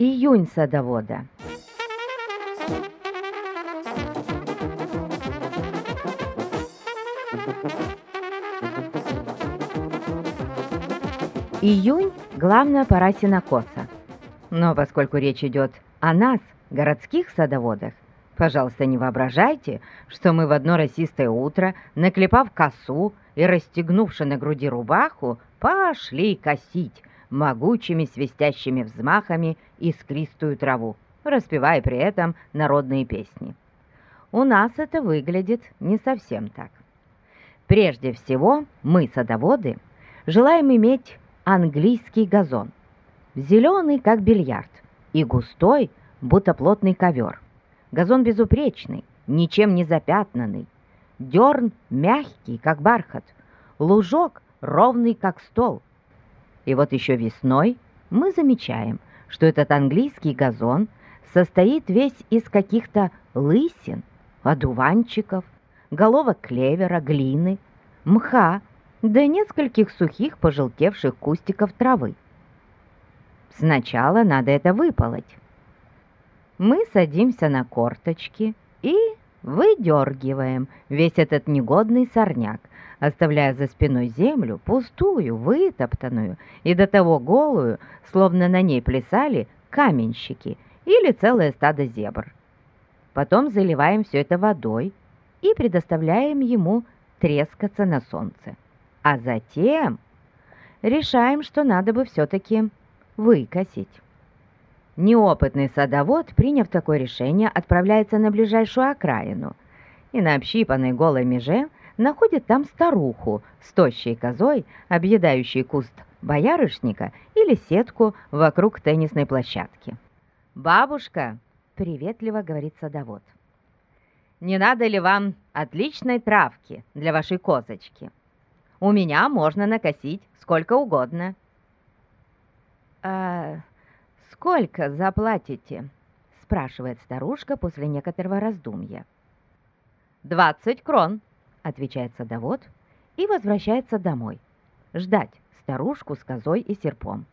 Июнь садовода. Июнь – главная пора сенокоса. Но поскольку речь идет о нас, городских садоводах, пожалуйста, не воображайте, что мы в одно расистое утро, наклепав косу и расстегнувши на груди рубаху, пошли косить – могучими свистящими взмахами искристую траву, распевая при этом народные песни. У нас это выглядит не совсем так. Прежде всего, мы, садоводы, желаем иметь английский газон, зеленый, как бильярд, и густой, будто плотный ковер. Газон безупречный, ничем не запятнанный, дерн мягкий, как бархат, лужок ровный, как стол — и вот еще весной мы замечаем, что этот английский газон состоит весь из каких-то лысин, одуванчиков, головок клевера, глины, мха, да нескольких сухих пожелтевших кустиков травы. Сначала надо это выполоть. Мы садимся на корточки и выдергиваем весь этот негодный сорняк, оставляя за спиной землю, пустую, вытоптанную и до того голую, словно на ней плясали каменщики или целое стадо зебр. Потом заливаем все это водой и предоставляем ему трескаться на солнце. А затем решаем, что надо бы все-таки выкосить. Неопытный садовод, приняв такое решение, отправляется на ближайшую окраину и на общипанной голой меже находит там старуху с тощей козой, объедающей куст боярышника или сетку вокруг теннисной площадки. «Бабушка!» — приветливо говорит садовод. «Не надо ли вам отличной травки для вашей козочки? У меня можно накосить сколько угодно». «А сколько заплатите?» — спрашивает старушка после некоторого раздумья. «Двадцать крон», отвечает садовод и возвращается домой. Ждать старушку с козой и серпом.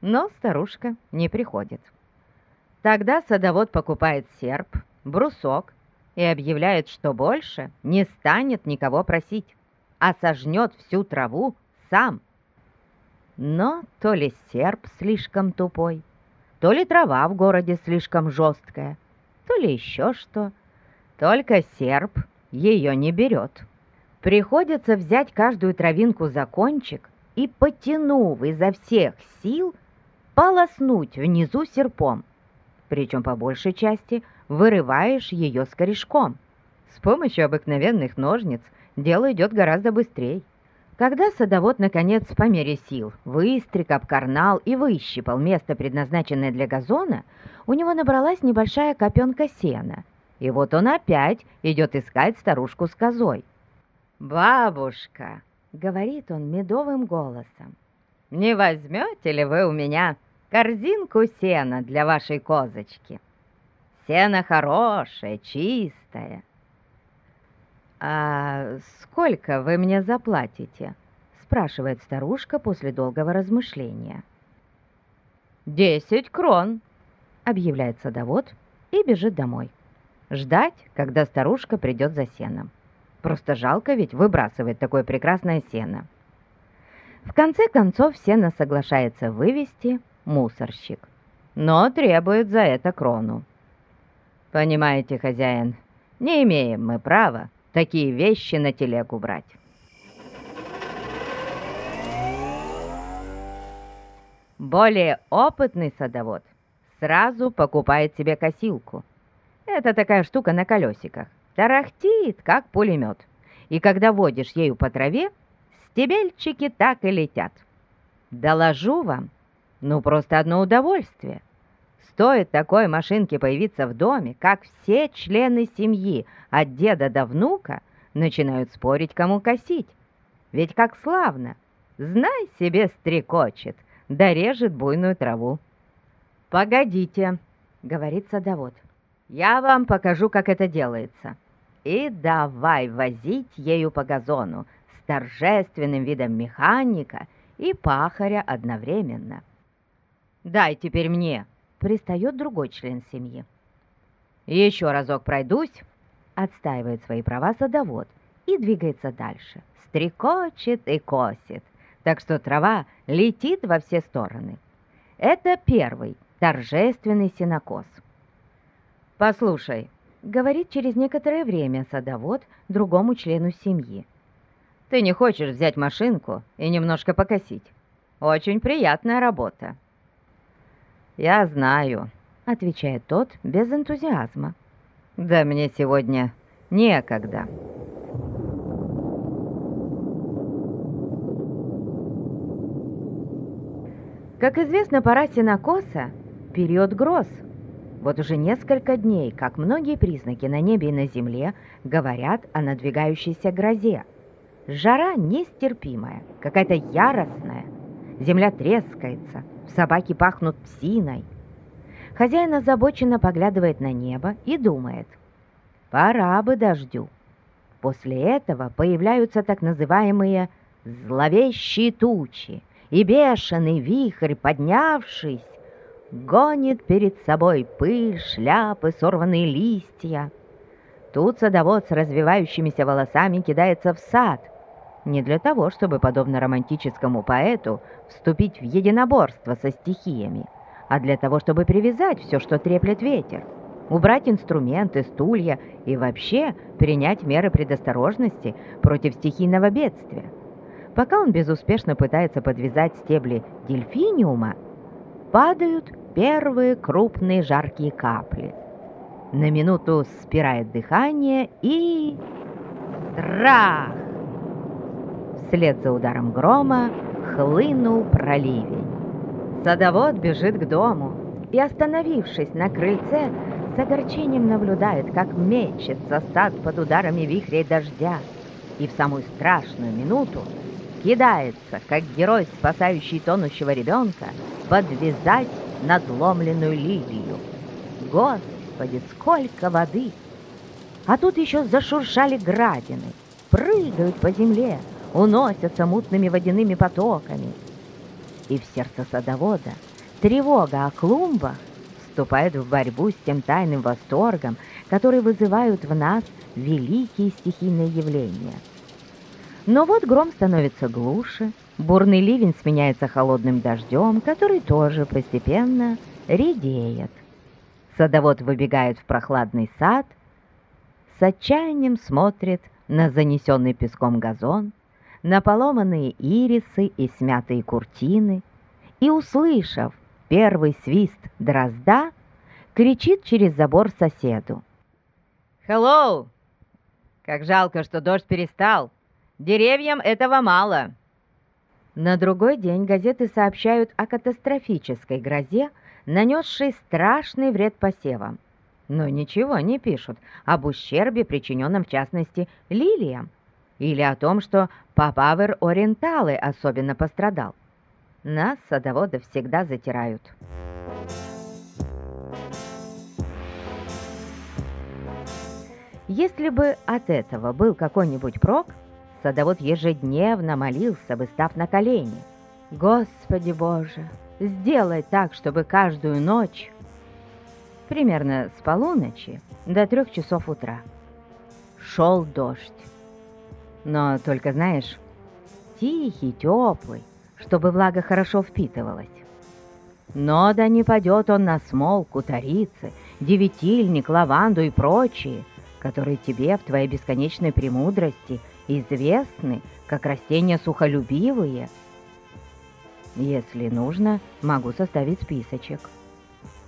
Но старушка не приходит. Тогда садовод покупает серп, брусок и объявляет, что больше не станет никого просить, а сожнет всю траву сам. Но то ли серп слишком тупой, то ли трава в городе слишком жесткая, то ли еще что. Только серп ее не берет. Приходится взять каждую травинку за кончик и, потянув изо всех сил, полоснуть внизу серпом. Причем по большей части вырываешь ее с корешком. С помощью обыкновенных ножниц дело идет гораздо быстрее. Когда садовод, наконец, по мере сил выстриг, обкорнал и выщипал место, предназначенное для газона, у него набралась небольшая копенка сена — и вот он опять идет искать старушку с козой. «Бабушка!» — говорит он медовым голосом. «Не возьмете ли вы у меня корзинку сена для вашей козочки? Сено хорошее, чистое». «А сколько вы мне заплатите?» — спрашивает старушка после долгого размышления. «Десять крон», — объявляет садовод и бежит домой. Ждать, когда старушка придет за сеном. Просто жалко ведь выбрасывать такое прекрасное сено. В конце концов сено соглашается вывести мусорщик, но требует за это крону. Понимаете, хозяин, не имеем мы права такие вещи на телегу брать. Более опытный садовод сразу покупает себе косилку – это такая штука на колесиках. Тарахтит, как пулемет. И когда водишь ею по траве, стебельчики так и летят. Доложу вам, ну просто одно удовольствие. Стоит такой машинке появиться в доме, как все члены семьи, от деда до внука, начинают спорить, кому косить. Ведь как славно! Знай себе стрекочет, да режет буйную траву. «Погодите», — говорит садовод, — я вам покажу, как это делается. И давай возить ею по газону с торжественным видом механика и пахаря одновременно. «Дай теперь мне!» пристает другой член семьи. «Еще разок пройдусь», — отстаивает свои права садовод и двигается дальше. Стрекочет и косит, так что трава летит во все стороны. Это первый торжественный синокос. «Послушай», — говорит через некоторое время садовод другому члену семьи, «ты не хочешь взять машинку и немножко покосить? Очень приятная работа». «Я знаю», — отвечает тот без энтузиазма. «Да мне сегодня некогда». Как известно, пора сенокоса – период гроз. Вот уже несколько дней, как многие признаки на небе и на земле говорят о надвигающейся грозе. Жара нестерпимая, какая-то яростная. Земля трескается, собаки пахнут псиной. Хозяин озабоченно поглядывает на небо и думает, пора бы дождю. После этого появляются так называемые «зловещие тучи», и бешеный вихрь, поднявшись, гонит перед собой пыль, шляпы, сорванные листья. Тут садовод с развивающимися волосами кидается в сад, не для того, чтобы, подобно романтическому поэту, вступить в единоборство со стихиями, а для того, чтобы привязать все, что треплет ветер, убрать инструменты, стулья и вообще принять меры предосторожности против стихийного бедствия. Пока он безуспешно пытается подвязать стебли дельфиниума, падают первые крупные жаркие капли. На минуту спирает дыхание и... Трах! Вслед за ударом грома хлынул проливень. Садовод бежит к дому и, остановившись на крыльце, с огорчением наблюдает, как мечется сад под ударами вихрей дождя. И в самую страшную минуту кидается, как герой, спасающий тонущего ребенка, подвязать надломленную лилию. Господи, сколько воды! А тут еще зашуршали градины, прыгают по земле, уносятся мутными водяными потоками. И в сердце садовода тревога о клумбах вступает в борьбу с тем тайным восторгом, который вызывают в нас великие стихийные явления – но вот гром становится глуше, бурный ливень сменяется холодным дождем, который тоже постепенно редеет. Садовод выбегает в прохладный сад, с отчаянием смотрит на занесенный песком газон, на поломанные ирисы и смятые куртины, и, услышав первый свист дрозда, кричит через забор соседу. «Хеллоу! Как жалко, что дождь перестал!» Деревьям этого мало. На другой день газеты сообщают о катастрофической грозе, нанесшей страшный вред посевам. Но ничего не пишут об ущербе, причиненном в частности лилиям, или о том, что Папавер Ориенталы особенно пострадал. Нас, садоводов, всегда затирают. Если бы от этого был какой-нибудь прок, Садовод ежедневно молился бы, став на колени. «Господи Боже, сделай так, чтобы каждую ночь...» Примерно с полуночи до трех часов утра. Шел дождь. Но только, знаешь, тихий, теплый, чтобы влага хорошо впитывалась. Но да не падет он на смолку, тарицы, девятильник, лаванду и прочие, которые тебе в твоей бесконечной премудрости известны как растения сухолюбивые. Если нужно, могу составить списочек.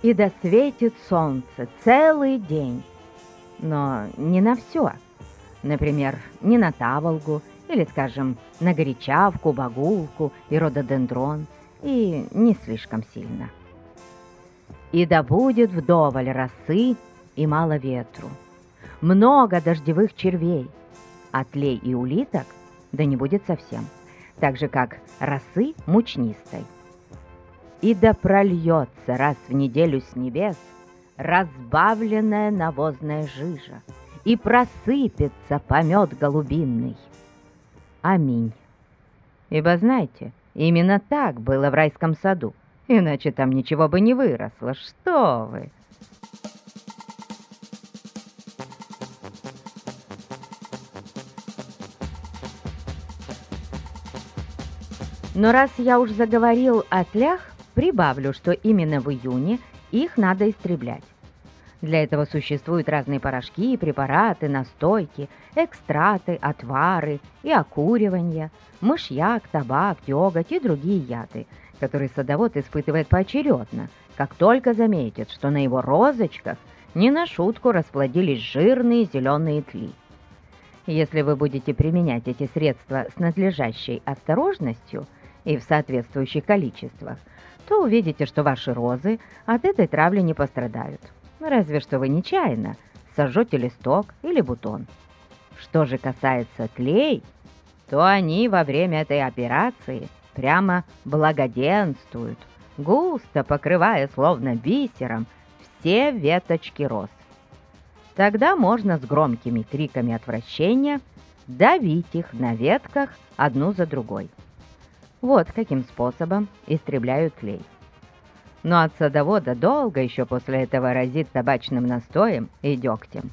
И да светит солнце целый день. Но не на все. Например, не на таволгу или, скажем, на горячавку, багулку и рододендрон, и не слишком сильно. И да будет вдоволь росы и мало ветру, много дождевых червей – а тлей и улиток да не будет совсем, так же, как росы мучнистой. И да прольется раз в неделю с небес разбавленная навозная жижа, и просыпется помет голубинный. Аминь. Ибо знаете, именно так было в райском саду, иначе там ничего бы не выросло. Что вы!» Но раз я уж заговорил о тлях, прибавлю, что именно в июне их надо истреблять. Для этого существуют разные порошки, препараты, настойки, экстраты, отвары и окуривания, мышьяк, табак, деготь и другие яды, которые садовод испытывает поочередно, как только заметит, что на его розочках не на шутку расплодились жирные зеленые тли. Если вы будете применять эти средства с надлежащей осторожностью и в соответствующих количествах, то увидите, что ваши розы от этой травли не пострадают разве что вы нечаянно сожжете листок или бутон. Что же касается тлей, то они во время этой операции прямо благоденствуют, густо покрывая словно бисером все веточки роз. Тогда можно с громкими криками отвращения давить их на ветках одну за другой. Вот каким способом истребляют тлей но от садовода долго еще после этого разит табачным настоем и дегтем.